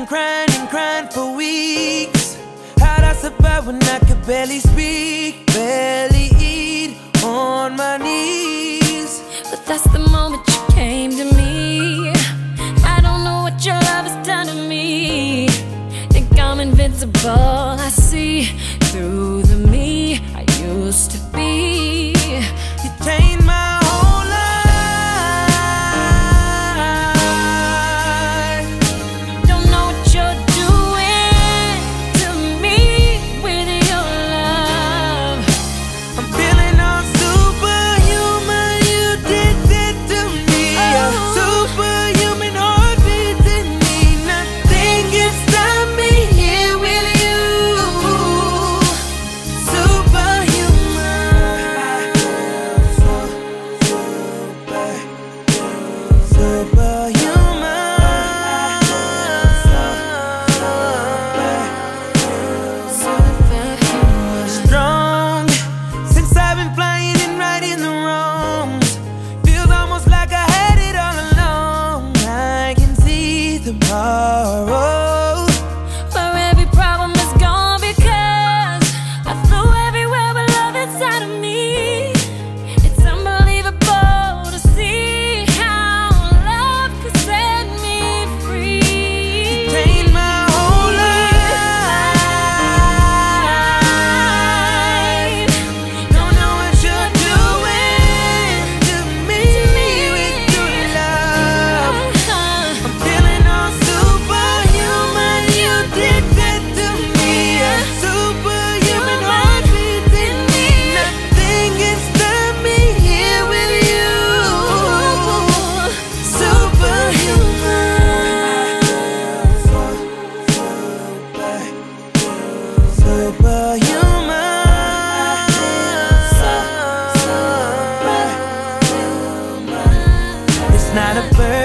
and crying and crying for weeks. How'd I survive when I could barely speak, barely eat on my knees? But that's the moment you came to me. I don't know what your love has done to me. Think I'm invincible. I see through the me I used to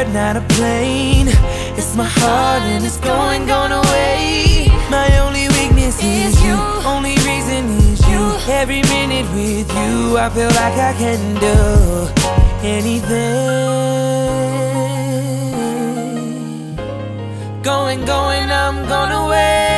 bird, not a plane. It's my heart and it's going, going away. My only weakness is Is you. you. Only reason is you. Every minute with you, I feel like I can do anything. Going, going, I'm gonna wait.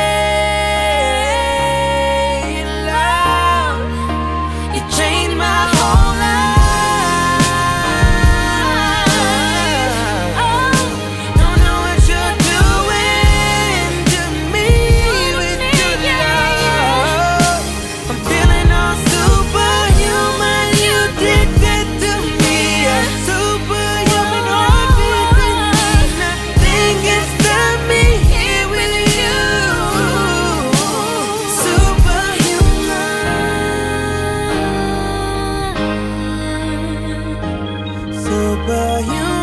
but you.